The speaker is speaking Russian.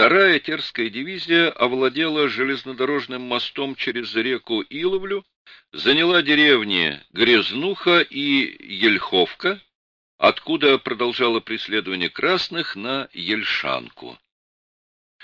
Вторая Терская дивизия овладела железнодорожным мостом через реку Иловлю, заняла деревни Грязнуха и Ельховка, откуда продолжала преследование красных на Ельшанку.